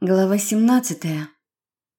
Глава 17.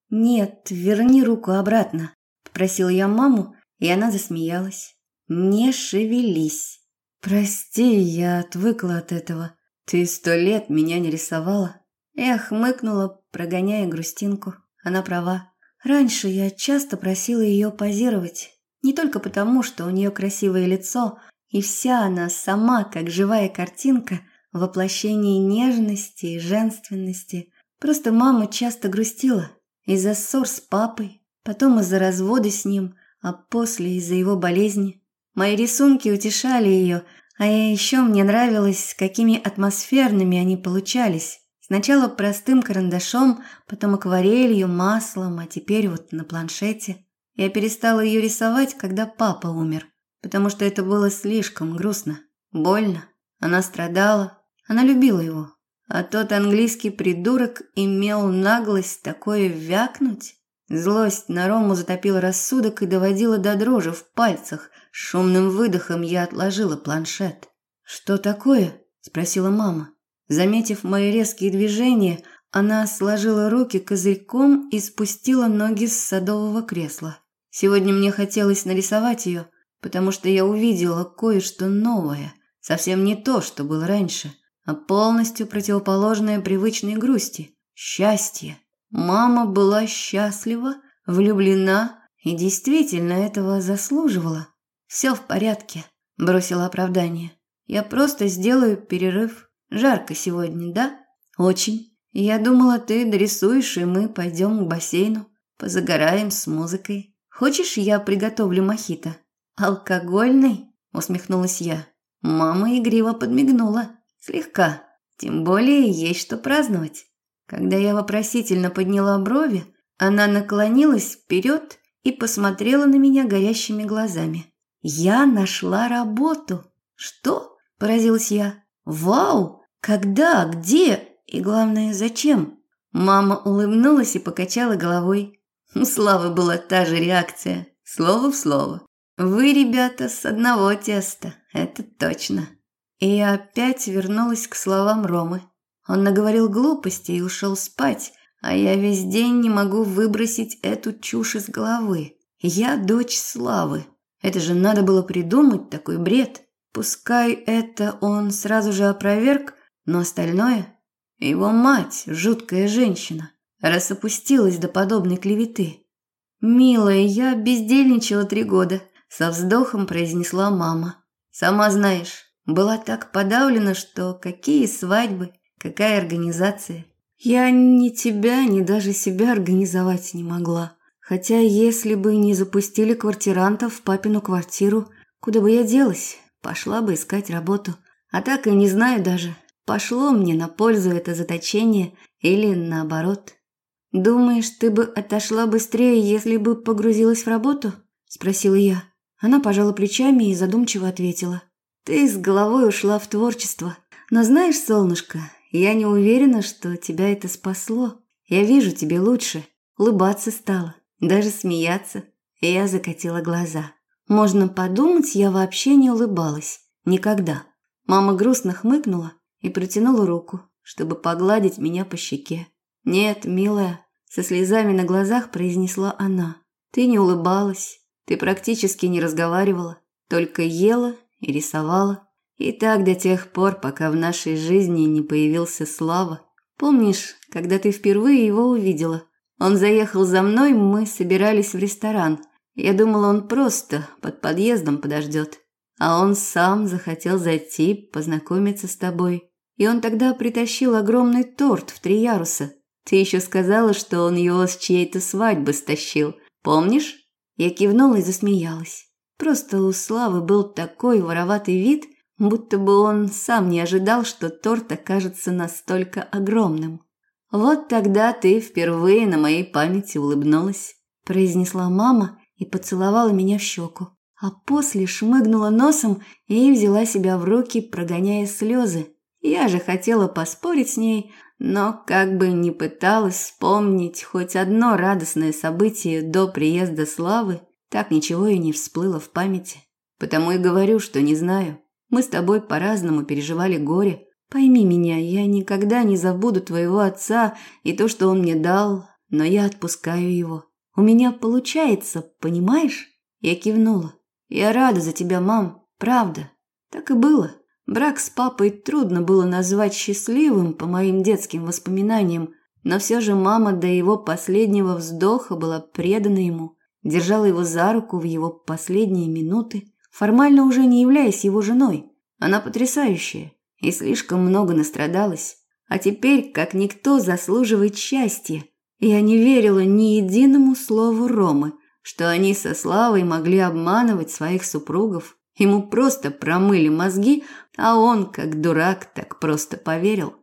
Нет, верни руку обратно, попросила я маму, и она засмеялась. Не шевелись. Прости, я отвыкла от этого. Ты сто лет меня не рисовала. Я хмыкнула, прогоняя грустинку. Она права. Раньше я часто просила ее позировать, не только потому, что у нее красивое лицо, и вся она сама, как живая картинка, воплощение нежности и женственности – Просто мама часто грустила из-за ссор с папой, потом из-за развода с ним, а после из-за его болезни. Мои рисунки утешали ее, а еще мне нравилось, какими атмосферными они получались. Сначала простым карандашом, потом акварелью, маслом, а теперь вот на планшете. Я перестала ее рисовать, когда папа умер, потому что это было слишком грустно, больно. Она страдала, она любила его, а тот английский придурок имел наглость такое вякнуть. Злость на Рому затопила рассудок и доводила до дрожи в пальцах. Шумным выдохом я отложила планшет. «Что такое?» – спросила мама. Заметив мои резкие движения, она сложила руки козырьком и спустила ноги с садового кресла. Сегодня мне хотелось нарисовать ее, потому что я увидела кое-что новое, совсем не то, что было раньше а полностью противоположное привычной грусти – счастье. Мама была счастлива, влюблена и действительно этого заслуживала. «Все в порядке», – бросила оправдание. «Я просто сделаю перерыв. Жарко сегодня, да?» «Очень. Я думала, ты дорисуешь, и мы пойдем к бассейну. Позагораем с музыкой. Хочешь, я приготовлю мохито?» «Алкогольный?» – усмехнулась я. Мама игриво подмигнула. Слегка. Тем более есть что праздновать. Когда я вопросительно подняла брови, она наклонилась вперед и посмотрела на меня горящими глазами. «Я нашла работу!» «Что?» – поразилась я. «Вау! Когда? Где? И главное, зачем?» Мама улыбнулась и покачала головой. У Славы была та же реакция, слово в слово. «Вы, ребята, с одного теста, это точно». И опять вернулась к словам Ромы. Он наговорил глупости и ушел спать, а я весь день не могу выбросить эту чушь из головы. Я дочь Славы. Это же надо было придумать такой бред. Пускай это он сразу же опроверг, но остальное... Его мать, жуткая женщина, раз опустилась до подобной клеветы. «Милая, я бездельничала три года», – со вздохом произнесла мама. «Сама знаешь, была так подавлена, что какие свадьбы, какая организация. Я ни тебя, ни даже себя организовать не могла. Хотя если бы не запустили квартирантов в папину квартиру, куда бы я делась? Пошла бы искать работу. А так и не знаю даже, пошло мне на пользу это заточение или наоборот. Думаешь, ты бы отошла быстрее, если бы погрузилась в работу? спросила я. Она пожала плечами и задумчиво ответила: ты с головой ушла в творчество. Но знаешь, солнышко, я не уверена, что тебя это спасло. Я вижу тебе лучше. Улыбаться стала, даже смеяться. Я закатила глаза. Можно подумать, я вообще не улыбалась. Никогда. Мама грустно хмыкнула и протянула руку, чтобы погладить меня по щеке. «Нет, милая», – со слезами на глазах произнесла она. «Ты не улыбалась, ты практически не разговаривала, только ела и рисовала. И так до тех пор, пока в нашей жизни не появился Слава. Помнишь, когда ты впервые его увидела? Он заехал за мной, мы собирались в ресторан. Я думала, он просто под подъездом подождет. А он сам захотел зайти, познакомиться с тобой. И он тогда притащил огромный торт в три яруса. Ты еще сказала, что он его с чьей-то свадьбы стащил. Помнишь? Я кивнула и засмеялась. Просто у Славы был такой вороватый вид, будто бы он сам не ожидал, что торт окажется настолько огромным. «Вот тогда ты впервые на моей памяти улыбнулась», – произнесла мама и поцеловала меня в щеку. А после шмыгнула носом и взяла себя в руки, прогоняя слезы. Я же хотела поспорить с ней, но как бы ни пыталась вспомнить хоть одно радостное событие до приезда Славы, так ничего и не всплыло в памяти. Потому и говорю, что не знаю. Мы с тобой по-разному переживали горе, Пойми меня, я никогда не забуду твоего отца и то, что он мне дал, но я отпускаю его. У меня получается, понимаешь? Я кивнула. Я рада за тебя, мам, правда. Так и было. Брак с папой трудно было назвать счастливым по моим детским воспоминаниям, но все же мама до его последнего вздоха была предана ему, держала его за руку в его последние минуты, формально уже не являясь его женой. Она потрясающая и слишком много настрадалась. А теперь, как никто, заслуживает счастья. Я не верила ни единому слову Ромы, что они со Славой могли обманывать своих супругов. Ему просто промыли мозги, а он, как дурак, так просто поверил.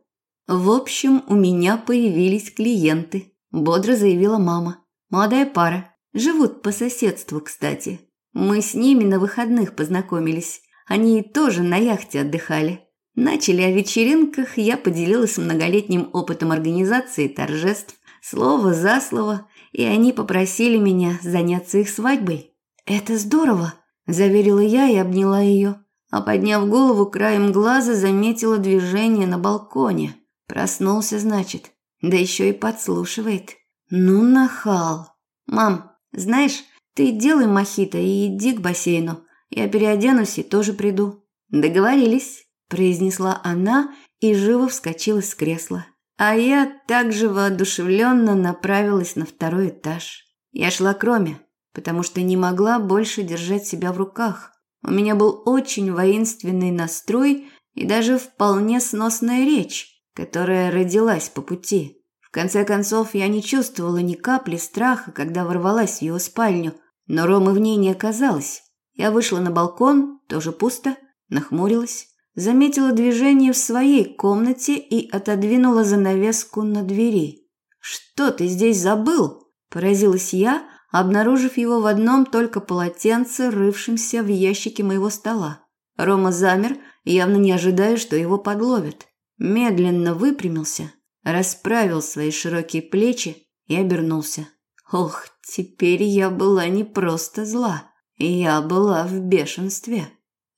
В общем, у меня появились клиенты, бодро заявила мама. Молодая пара, живут по соседству, кстати. Мы с ними на выходных познакомились. Они тоже на яхте отдыхали. Начали о вечеринках, я поделилась многолетним опытом организации торжеств, слово за слово, и они попросили меня заняться их свадьбой. «Это здорово», – заверила я и обняла ее, а подняв голову краем глаза, заметила движение на балконе. Проснулся, значит, да еще и подслушивает. Ну, нахал. «Мам, знаешь, ты делай мохито и иди к бассейну. Я переоденусь и тоже приду». «Договорились», – произнесла она и живо вскочила с кресла. А я также воодушевленно направилась на второй этаж. Я шла к Роме, потому что не могла больше держать себя в руках. У меня был очень воинственный настрой и даже вполне сносная речь, которая родилась по пути. Конце концов, я не чувствовала ни капли страха, когда ворвалась в его спальню, но Ромы в ней не оказалось. Я вышла на балкон, тоже пусто, нахмурилась, заметила движение в своей комнате и отодвинула занавеску на двери. «Что ты здесь забыл?» – поразилась я, обнаружив его в одном только полотенце, рывшемся в ящике моего стола. Рома замер, явно не ожидая, что его подловят. Медленно выпрямился, расправил свои широкие плечи и обернулся. Ох, теперь я была не просто зла. Я была в бешенстве.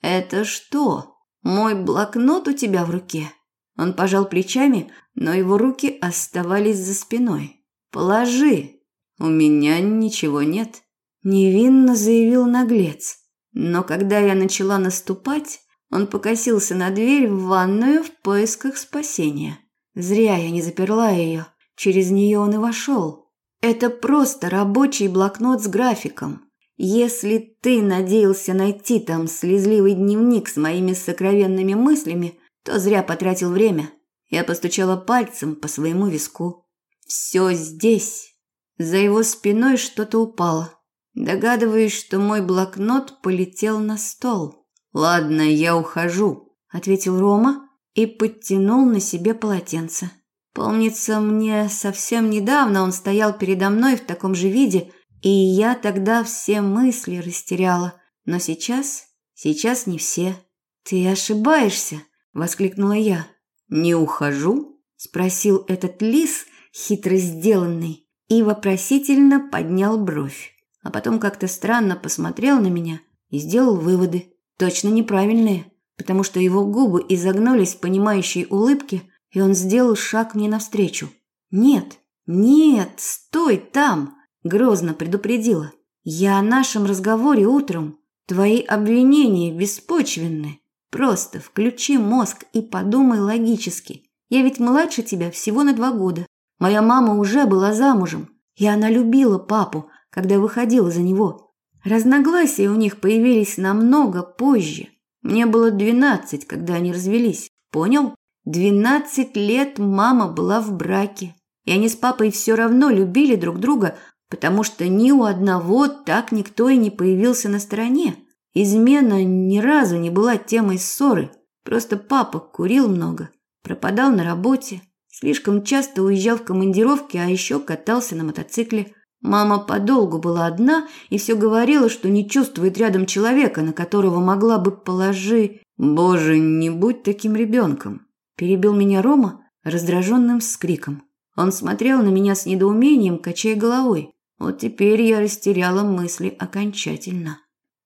Это что? Мой блокнот у тебя в руке? Он пожал плечами, но его руки оставались за спиной. Положи. У меня ничего нет, невинно заявил наглец. Но когда я начала наступать, он покосился на дверь в ванную в поисках спасения. Зря я не заперла ее. Через нее он и вошел. Это просто рабочий блокнот с графиком. Если ты надеялся найти там слезливый дневник с моими сокровенными мыслями, то зря потратил время. Я постучала пальцем по своему виску. Все здесь. За его спиной что-то упало. Догадываюсь, что мой блокнот полетел на стол. Ладно, я ухожу, ответил Рома и подтянул на себе полотенце. Помнится, мне совсем недавно он стоял передо мной в таком же виде и я тогда все мысли растеряла, но сейчас, сейчас не все. Ты ошибаешься, воскликнула я. Не ухожу? спросил этот лис, хитро сделанный, и вопросительно поднял бровь, а потом как-то странно посмотрел на меня и сделал выводы, точно неправильные, потому что его губы изогнулись в понимающей улыбке, и он сделал шаг мне навстречу. Нет, нет, стой там грозно предупредила. Я о нашем разговоре утром. Твои обвинения беспочвенны. Просто включи мозг и подумай логически. Я ведь младше тебя всего на два года. Моя мама уже была замужем, и она любила папу, когда выходила за него. Разногласия у них появились намного позже. Мне было двенадцать, когда они развелись. Понял? Двенадцать лет мама была в браке. И они с папой все равно любили друг друга, потому что ни у одного так никто и не появился на стороне. Измена ни разу не была темой ссоры, просто папа курил много, пропадал на работе, слишком часто уезжал в командировки, а еще катался на мотоцикле. Мама подолгу была одна и все говорила, что не чувствует рядом человека, на которого могла бы положить. «Боже, не будь таким ребенком!» – перебил меня Рома раздраженным скриком. Он смотрел на меня с недоумением, качая головой. Вот теперь я растеряла мысли окончательно.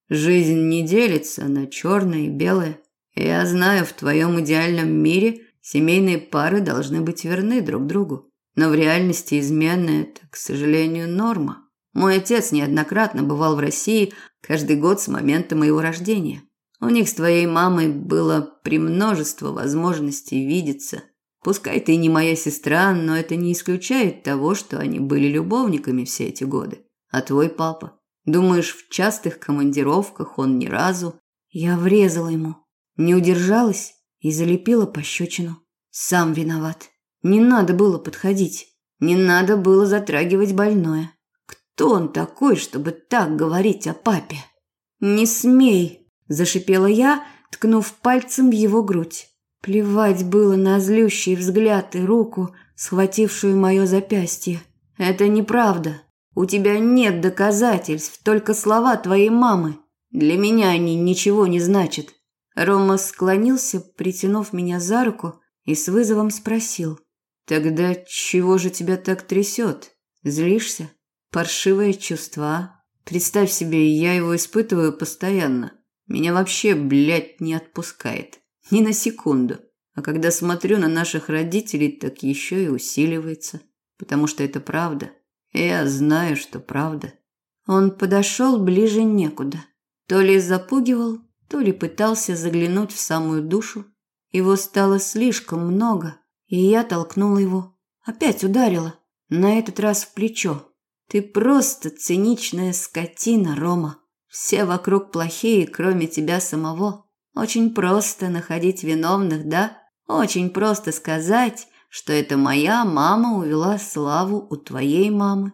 Жизнь не делится на черное и белое. Я знаю, в твоем идеальном мире Семейные пары должны быть верны друг другу. Но в реальности измена – это, к сожалению, норма. Мой отец неоднократно бывал в России каждый год с момента моего рождения. У них с твоей мамой было премножество возможностей видеться. Пускай ты не моя сестра, но это не исключает того, что они были любовниками все эти годы. А твой папа? Думаешь, в частых командировках он ни разу? Я врезала ему, не удержалась и залепила пощечину. Сам виноват. Не надо было подходить. Не надо было затрагивать больное. Кто он такой, чтобы так говорить о папе? Не смей, зашипела я, ткнув пальцем в его грудь. Плевать было на злющий взгляд и руку, схватившую мое запястье. Это неправда. У тебя нет доказательств, только слова твоей мамы. Для меня они ничего не значат. Рома склонился, притянув меня за руку, и с вызовом спросил: "Тогда чего же тебя так трясет? Злишься? Паршивое чувство? А? Представь себе, я его испытываю постоянно. Меня вообще, блядь, не отпускает. Ни на секунду. А когда смотрю на наших родителей, так еще и усиливается, потому что это правда. Я знаю, что правда. Он подошел ближе некуда. То ли запугивал, то ли пытался заглянуть в самую душу. Его стало слишком много, и я толкнула его. Опять ударила, на этот раз в плечо. Ты просто циничная скотина, Рома. Все вокруг плохие, кроме тебя самого. Очень просто находить виновных, да? Очень просто сказать, что это моя мама увела славу у твоей мамы.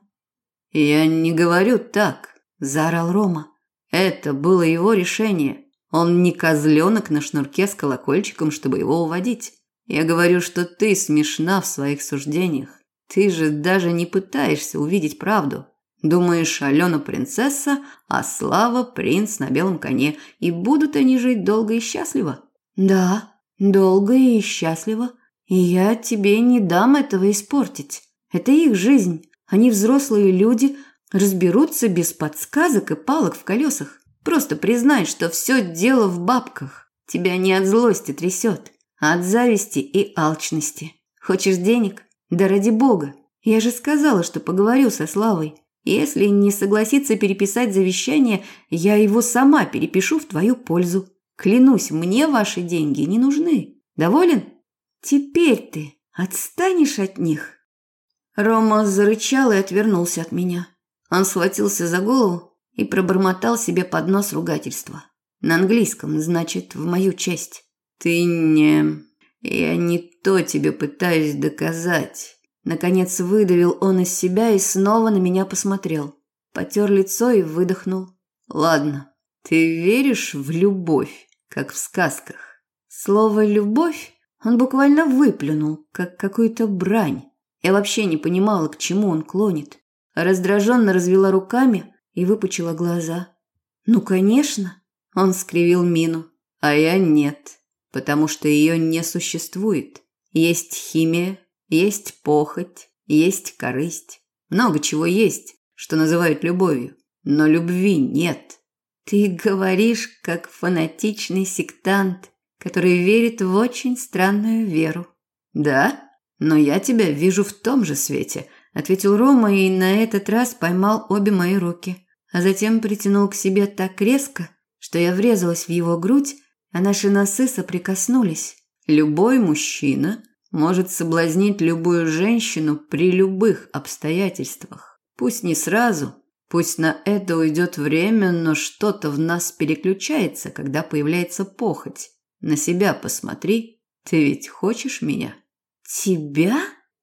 Я не говорю так, заорал Рома. Это было его решение. Он не козленок на шнурке с колокольчиком, чтобы его уводить. Я говорю, что ты смешна в своих суждениях. Ты же даже не пытаешься увидеть правду. Думаешь, Алена принцесса, а Слава принц на белом коне, и будут они жить долго и счастливо? Да, долго и счастливо. И я тебе не дам этого испортить. Это их жизнь. Они взрослые люди, разберутся без подсказок и палок в колесах. Просто признай, что все дело в бабках. Тебя не от злости трясет, от зависти и алчности. Хочешь денег? Да ради бога. Я же сказала, что поговорю со Славой. Если не согласится переписать завещание, я его сама перепишу в твою пользу. Клянусь, мне ваши деньги не нужны. Доволен? Теперь ты отстанешь от них. Рома зарычал и отвернулся от меня. Он схватился за голову и пробормотал себе под нос ругательства. На английском, значит, в мою честь. Ты не... Я не то тебе пытаюсь доказать. Наконец выдавил он из себя и снова на меня посмотрел. Потер лицо и выдохнул. Ладно, ты веришь в любовь, как в сказках? Слово «любовь» Он буквально выплюнул, как какую-то брань. Я вообще не понимала, к чему он клонит. Раздраженно развела руками и выпучила глаза. «Ну, конечно!» Он скривил мину. «А я нет, потому что ее не существует. Есть химия, есть похоть, есть корысть. Много чего есть, что называют любовью, но любви нет». «Ты говоришь, как фанатичный сектант», который верит в очень странную веру. Да, но я тебя вижу в том же свете, ответил Рома и на этот раз поймал обе мои руки, а затем притянул к себе так резко, что я врезалась в его грудь, а наши носы соприкоснулись. Любой мужчина может соблазнить любую женщину при любых обстоятельствах. Пусть не сразу, пусть на это уйдет время, но что-то в нас переключается, когда появляется похоть. На себя посмотри. Ты ведь хочешь меня? Тебя?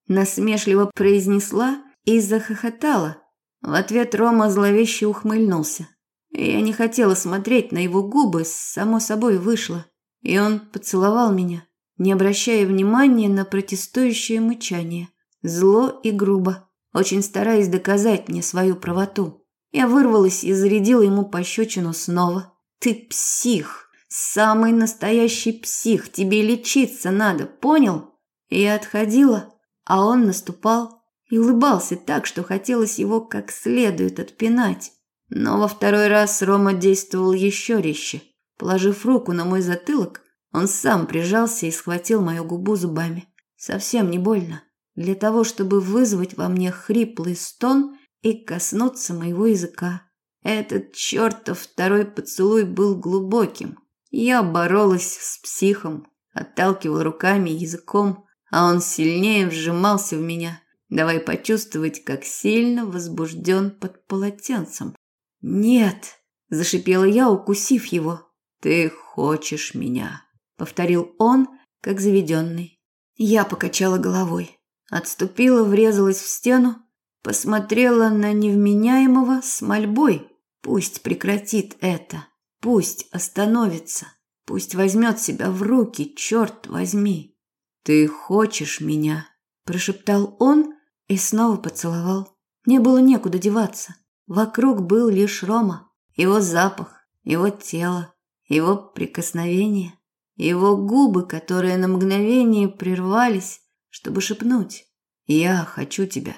насмешливо произнесла и захохотала. В ответ Рома зловеще ухмыльнулся. Я не хотела смотреть на его губы, само собой вышло. И он поцеловал меня, не обращая внимания на протестующее мычание. Зло и грубо, очень стараясь доказать мне свою правоту. Я вырвалась и зарядила ему пощечину снова. «Ты псих!» Самый настоящий псих, тебе лечиться надо, понял? Я отходила, а он наступал и улыбался так, что хотелось его как следует отпинать. Но во второй раз Рома действовал еще резче. Положив руку на мой затылок, Он сам прижался и схватил мою губу зубами. Совсем не больно. Для того, чтобы вызвать во мне хриплый стон и коснуться моего языка. Этот чертов второй поцелуй был глубоким. Я боролась с психом, отталкивала руками и языком, а он сильнее вжимался в меня, давай почувствовать, как сильно возбужден под полотенцем. «Нет!» – зашипела я, укусив его. «Ты хочешь меня!» – повторил он, как заведенный. Я покачала головой, отступила, врезалась в стену, посмотрела на невменяемого с мольбой. Пусть прекратит это, пусть остановится, пусть возьмет себя в руки, черт возьми. «Ты хочешь меня?» – прошептал он и снова поцеловал. Мне было некуда деваться. Вокруг был лишь Рома, его запах, его тело, его прикосновение, его губы, которые на мгновение прервались, чтобы шепнуть «Я хочу тебя».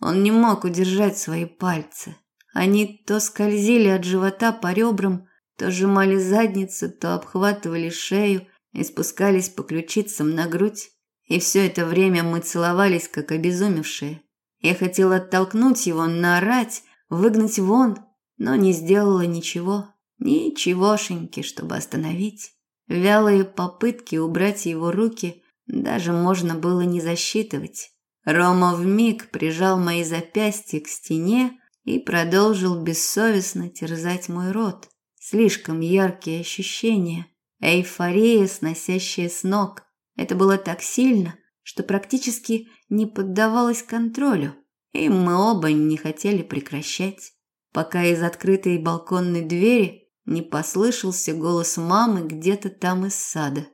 Он не мог удержать свои пальцы. Они то скользили от живота по ребрам, то сжимали задницу, то обхватывали шею и спускались по ключицам на грудь. И все это время мы целовались, как обезумевшие. Я хотела оттолкнуть его, наорать, выгнать вон, но не сделала ничего, ничегошеньки, чтобы остановить. Вялые попытки убрать его руки даже можно было не засчитывать. Рома вмиг прижал мои запястья к стене и продолжил бессовестно терзать мой рот. Слишком яркие ощущения, эйфория, сносящая с ног. Это было так сильно, что практически не поддавалось контролю и мы оба не хотели прекращать, пока из открытой балконной двери не послышался голос мамы где-то там из сада.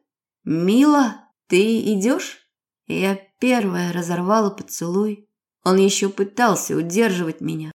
«Мила, ты идешь?» Я первая разорвала поцелуй. Он еще пытался удерживать меня.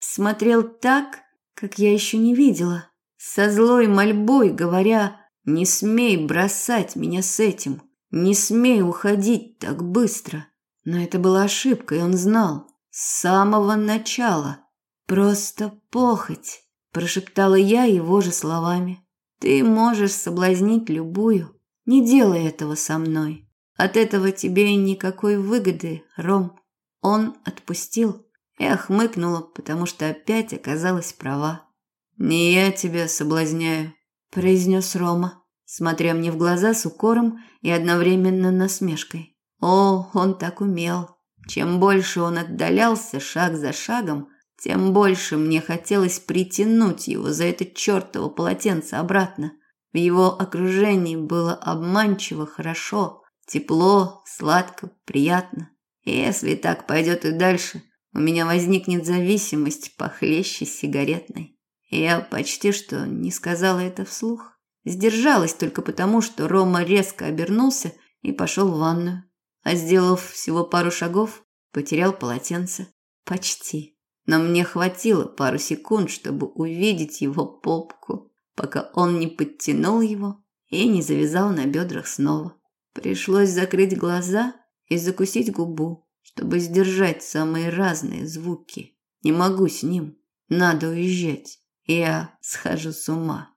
Смотрел так, как я еще не видела, со злой мольбой говоря «Не смей бросать меня с этим, не смей уходить так быстро». Но это была ошибка, и он знал. С самого начала. Просто похоть, прошептала я его же словами. Ты можешь соблазнить любую. Не делай этого со мной. От этого тебе никакой выгоды, Ром. Он отпустил. Я хмыкнула, потому что опять оказалась права. «Не я тебя соблазняю», – произнес Рома, смотря мне в глаза с укором и одновременно насмешкой. О, он так умел. Чем больше он отдалялся шаг за шагом, тем больше мне хотелось притянуть его за это чертово полотенце обратно. В его окружении было обманчиво хорошо, тепло, сладко, приятно. Если так пойдет и дальше, у меня возникнет зависимость похлеще сигаретной. Я почти что не сказала это вслух. Сдержалась только потому, что Рома резко обернулся и пошел в ванную а сделав всего пару шагов, потерял полотенце. Почти. Но мне хватило пару секунд, чтобы увидеть его попку, пока он не подтянул его и не завязал на бедрах снова. Пришлось закрыть глаза и закусить губу, чтобы сдержать самые разные звуки. Не могу с ним. Надо уезжать. Я схожу с ума.